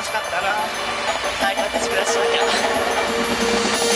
楽しかったな。はい、私暮らしなきゃ。